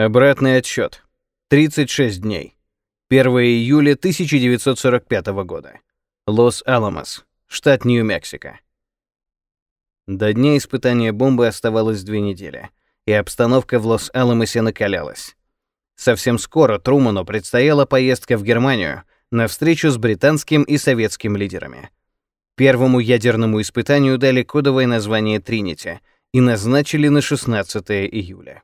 Обратный отсчет. 36 дней. 1 июля 1945 года. Лос-Аламос, штат Нью-Мексико. До дня испытания бомбы оставалось две недели, и обстановка в Лос-Аламосе накалялась. Совсем скоро Труману предстояла поездка в Германию на встречу с британским и советским лидерами. Первому ядерному испытанию дали кодовое название «Тринити» и назначили на 16 июля.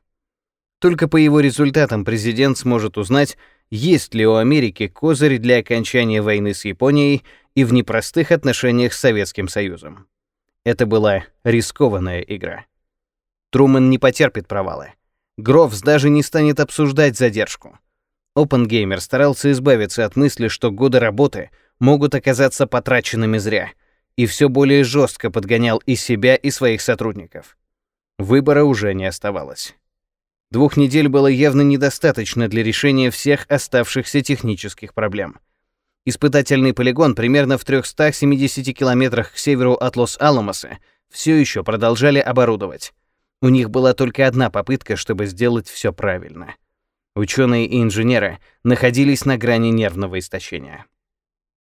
Только по его результатам президент сможет узнать, есть ли у Америки козырь для окончания войны с Японией и в непростых отношениях с Советским Союзом. Это была рискованная игра. Трумэн не потерпит провала. Грофс даже не станет обсуждать задержку. Опенгеймер старался избавиться от мысли, что годы работы могут оказаться потраченными зря, и все более жестко подгонял и себя, и своих сотрудников. Выбора уже не оставалось. Двух недель было явно недостаточно для решения всех оставшихся технических проблем. Испытательный полигон примерно в 370 километрах к северу от Лос-Аламоса все еще продолжали оборудовать. У них была только одна попытка, чтобы сделать все правильно. Ученые и инженеры находились на грани нервного истощения.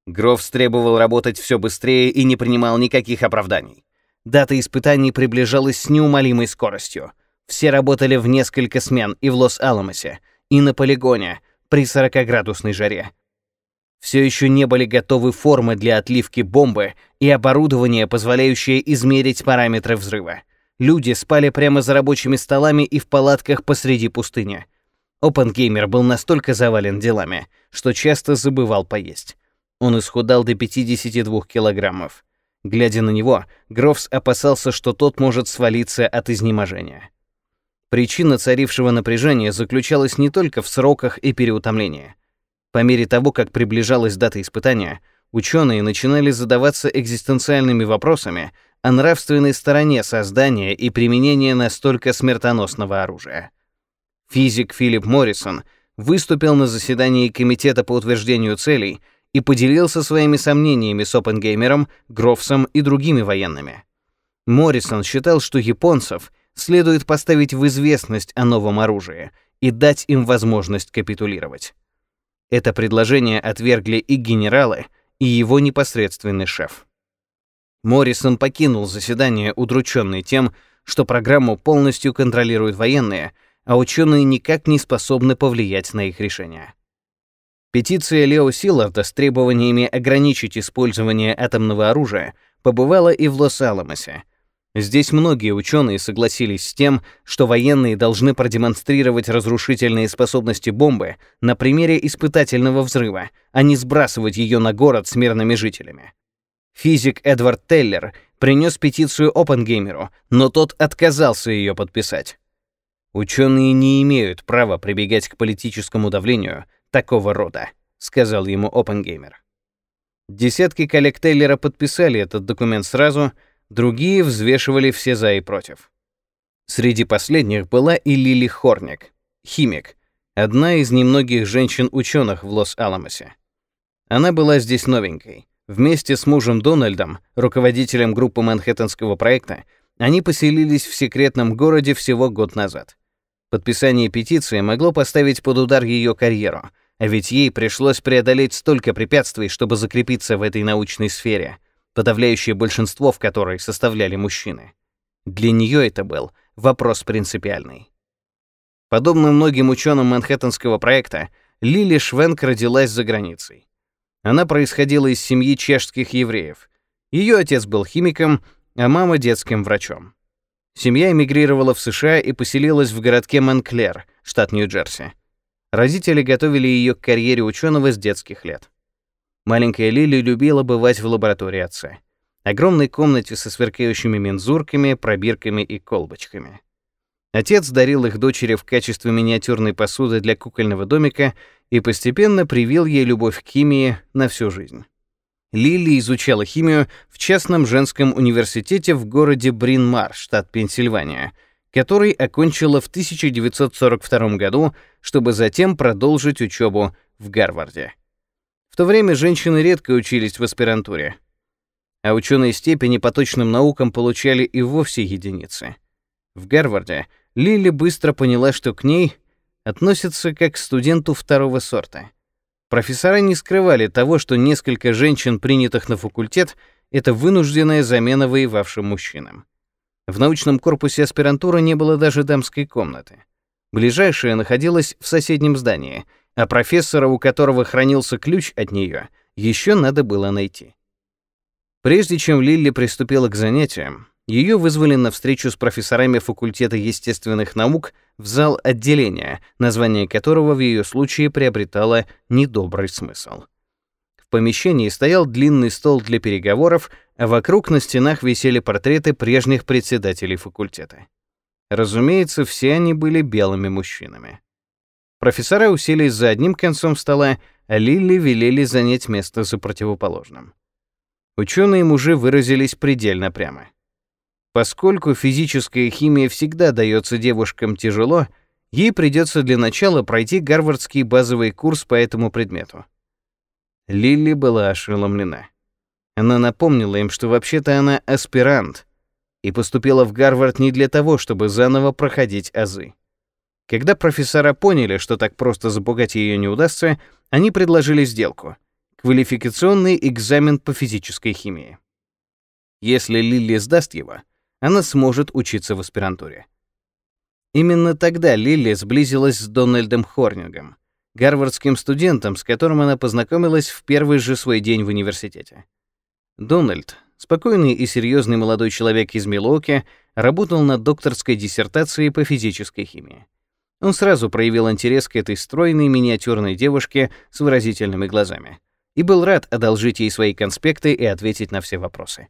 Грофс требовал работать все быстрее и не принимал никаких оправданий. Дата испытаний приближалась с неумолимой скоростью. Все работали в несколько смен и в Лос-Аламосе, и на полигоне при 40-градусной жаре, все еще не были готовы формы для отливки бомбы и оборудование, позволяющее измерить параметры взрыва. Люди спали прямо за рабочими столами и в палатках посреди пустыни. Опенгеймер был настолько завален делами, что часто забывал поесть. Он исхудал до 52 килограммов. Глядя на него, Грофс опасался, что тот может свалиться от изнеможения. Причина царившего напряжения заключалась не только в сроках и переутомлении. По мере того, как приближалась дата испытания, ученые начинали задаваться экзистенциальными вопросами о нравственной стороне создания и применения настолько смертоносного оружия. Физик Филипп Моррисон выступил на заседании Комитета по утверждению целей и поделился своими сомнениями с Оппенгеймером, Грофсом и другими военными. Моррисон считал, что японцев следует поставить в известность о новом оружии и дать им возможность капитулировать. Это предложение отвергли и генералы, и его непосредственный шеф. Моррисон покинул заседание, удрученный тем, что программу полностью контролируют военные, а ученые никак не способны повлиять на их решения. Петиция Лео Силларда с требованиями ограничить использование атомного оружия побывала и в Лос-Аламосе, Здесь многие ученые согласились с тем, что военные должны продемонстрировать разрушительные способности бомбы на примере испытательного взрыва, а не сбрасывать ее на город с мирными жителями. Физик Эдвард Теллер принес петицию Опенгеймеру, но тот отказался ее подписать. «Ученые не имеют права прибегать к политическому давлению такого рода», сказал ему Опенгеймер. Десятки коллег Теллера подписали этот документ сразу — другие взвешивали все за и против. Среди последних была и Лили Хорник, химик, одна из немногих женщин-ученых в Лос-Аламосе. Она была здесь новенькой. Вместе с мужем Дональдом, руководителем группы Манхэттенского проекта, они поселились в секретном городе всего год назад. Подписание петиции могло поставить под удар ее карьеру, а ведь ей пришлось преодолеть столько препятствий, чтобы закрепиться в этой научной сфере — подавляющее большинство в которой составляли мужчины. Для нее это был вопрос принципиальный. Подобно многим ученым Манхэттенского проекта, Лили Швенк родилась за границей. Она происходила из семьи чешских евреев. Ее отец был химиком, а мама — детским врачом. Семья эмигрировала в США и поселилась в городке Монклер, штат Нью-Джерси. Родители готовили ее к карьере ученого с детских лет. Маленькая Лили любила бывать в лаборатории отца. Огромной комнате со сверкающими мензурками, пробирками и колбочками. Отец дарил их дочери в качестве миниатюрной посуды для кукольного домика и постепенно привил ей любовь к химии на всю жизнь. Лили изучала химию в частном женском университете в городе Брин-Мар, штат Пенсильвания, который окончила в 1942 году, чтобы затем продолжить учебу в Гарварде. В то время женщины редко учились в аспирантуре, а ученые степени по точным наукам получали и вовсе единицы. В Гарварде Лили быстро поняла, что к ней относится как к студенту второго сорта. Профессора не скрывали того, что несколько женщин, принятых на факультет, это вынужденная замена воевавшим мужчинам. В научном корпусе аспирантуры не было даже дамской комнаты. Ближайшая находилась в соседнем здании, а профессора, у которого хранился ключ от нее, еще надо было найти. Прежде чем Лилли приступила к занятиям, ее вызвали на встречу с профессорами факультета естественных наук в зал отделения, название которого в ее случае приобретало недобрый смысл. В помещении стоял длинный стол для переговоров, а вокруг на стенах висели портреты прежних председателей факультета. Разумеется, все они были белыми мужчинами. Профессора уселись за одним концом стола, а Лилли велели занять место за противоположным. Ученые-мужи выразились предельно прямо. Поскольку физическая химия всегда дается девушкам тяжело, ей придется для начала пройти гарвардский базовый курс по этому предмету. Лилли была ошеломлена. Она напомнила им, что вообще-то она аспирант и поступила в Гарвард не для того, чтобы заново проходить азы. Когда профессора поняли, что так просто запугать ее не удастся, они предложили сделку — квалификационный экзамен по физической химии. Если Лилли сдаст его — она сможет учиться в аспирантуре. Именно тогда Лили сблизилась с Дональдом Хорнингом, гарвардским студентом, с которым она познакомилась в первый же свой день в университете. Дональд, спокойный и серьезный молодой человек из Милуоки, работал над докторской диссертацией по физической химии. Он сразу проявил интерес к этой стройной миниатюрной девушке с выразительными глазами и был рад одолжить ей свои конспекты и ответить на все вопросы.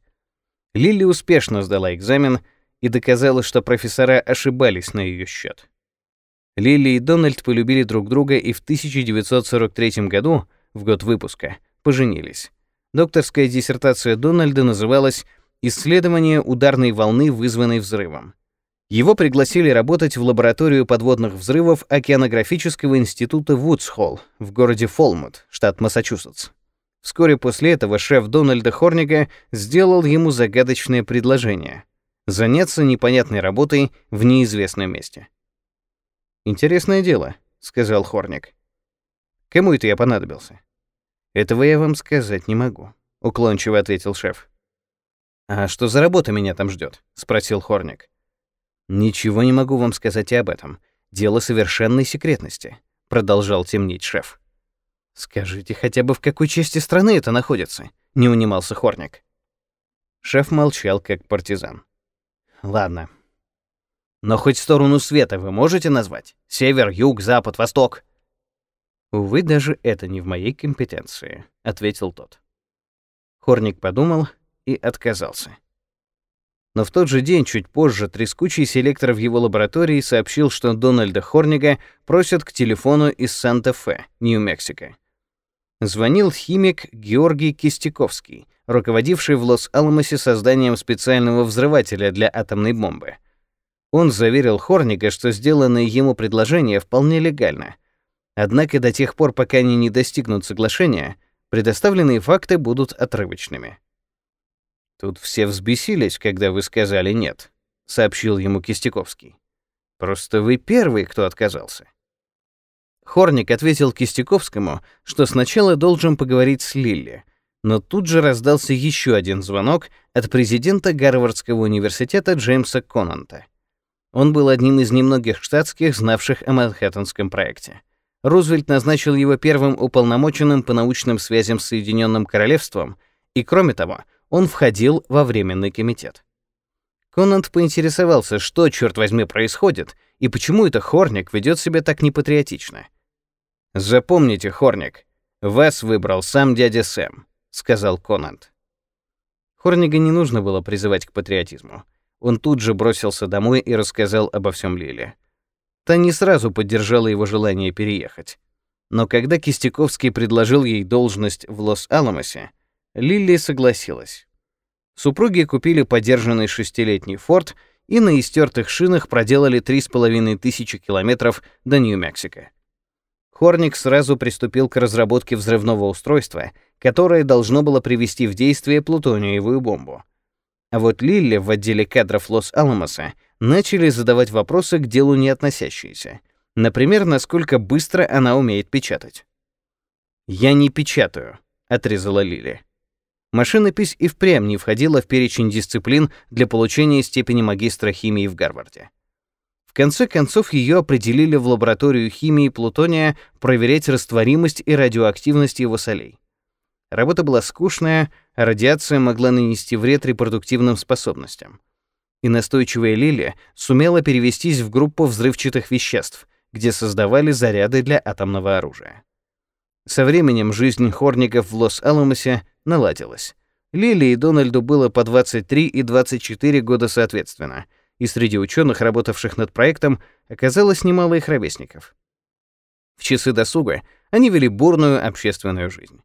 Лили успешно сдала экзамен и доказала, что профессора ошибались на ее счет. Лили и Дональд полюбили друг друга и в 1943 году, в год выпуска, поженились. Докторская диссертация Дональда называлась «Исследование ударной волны, вызванной взрывом». Его пригласили работать в лабораторию подводных взрывов Океанографического института Вудсхолл в городе Фолмут, штат Массачусетс. Вскоре после этого шеф Дональда Хорнига сделал ему загадочное предложение — заняться непонятной работой в неизвестном месте. «Интересное дело», — сказал Хорник. «Кому это я понадобился?» «Этого я вам сказать не могу», — уклончиво ответил шеф. «А что за работа меня там ждет? спросил Хорник. «Ничего не могу вам сказать и об этом. Дело совершенной секретности», — продолжал темнить шеф. «Скажите хотя бы, в какой части страны это находится?» — не унимался Хорник. Шеф молчал, как партизан. «Ладно. Но хоть сторону света вы можете назвать? Север, юг, запад, восток?» «Увы, даже это не в моей компетенции», — ответил тот. Хорник подумал и отказался. Но в тот же день, чуть позже, трескучий селектор в его лаборатории сообщил, что Дональда Хорнига просят к телефону из Санта-Фе, Нью-Мексико. Звонил химик Георгий Кистяковский, руководивший в Лос-Аламосе созданием специального взрывателя для атомной бомбы. Он заверил Хорника, что сделанное ему предложение вполне легально. Однако до тех пор, пока они не достигнут соглашения, предоставленные факты будут отрывочными. «Тут все взбесились, когда вы сказали «нет», — сообщил ему Кистяковский. «Просто вы первый, кто отказался». Хорник ответил Кистяковскому, что сначала должен поговорить с Лилли, но тут же раздался еще один звонок от президента Гарвардского университета Джеймса Конанта. Он был одним из немногих штатских, знавших о Манхэттенском проекте. Рузвельт назначил его первым уполномоченным по научным связям с Соединенным Королевством, и, кроме того, он входил во Временный комитет. Конант поинтересовался, что, черт возьми, происходит, и почему это Хорник ведет себя так непатриотично. «Запомните, Хорник, вас выбрал сам дядя Сэм», — сказал Конант. Хорнига не нужно было призывать к патриотизму. Он тут же бросился домой и рассказал обо всем Лиле. Та не сразу поддержала его желание переехать. Но когда Кистяковский предложил ей должность в Лос-Аламосе, Лили согласилась. Супруги купили подержанный шестилетний Форд и на истертых шинах проделали три с половиной тысячи километров до Нью-Мексико. Хорник сразу приступил к разработке взрывного устройства, которое должно было привести в действие плутониевую бомбу. А вот Лилли в отделе кадров Лос-Аламоса начали задавать вопросы к делу не относящиеся, Например, насколько быстро она умеет печатать. «Я не печатаю», — отрезала Лили. Машинопись и впрямь не входила в перечень дисциплин для получения степени магистра химии в Гарварде. В конце концов, ее определили в лабораторию химии плутония проверять растворимость и радиоактивность его солей. Работа была скучная, а радиация могла нанести вред репродуктивным способностям. И настойчивая Лилия сумела перевестись в группу взрывчатых веществ, где создавали заряды для атомного оружия. Со временем жизнь хорников в Лос-Аламосе наладилась. Лили и Дональду было по 23 и 24 года соответственно, и среди ученых, работавших над проектом, оказалось немало их ровесников. В часы досуга они вели бурную общественную жизнь.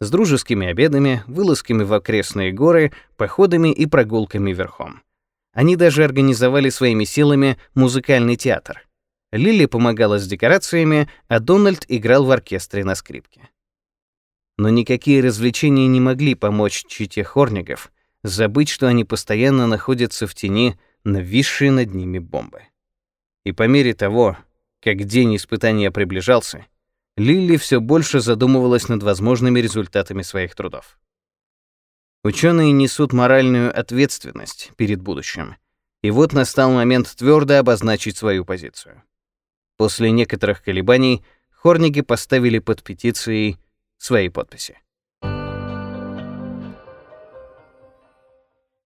С дружескими обедами, вылазками в окрестные горы, походами и прогулками верхом. Они даже организовали своими силами музыкальный театр. Лили помогала с декорациями, а Дональд играл в оркестре на скрипке. Но никакие развлечения не могли помочь чите Хорнигов забыть, что они постоянно находятся в тени нависшей над ними бомбы. И по мере того, как день испытания приближался, Лили все больше задумывалась над возможными результатами своих трудов. Ученые несут моральную ответственность перед будущим, и вот настал момент твердо обозначить свою позицию. После некоторых колебаний Хорниги поставили под петицией свои подписи.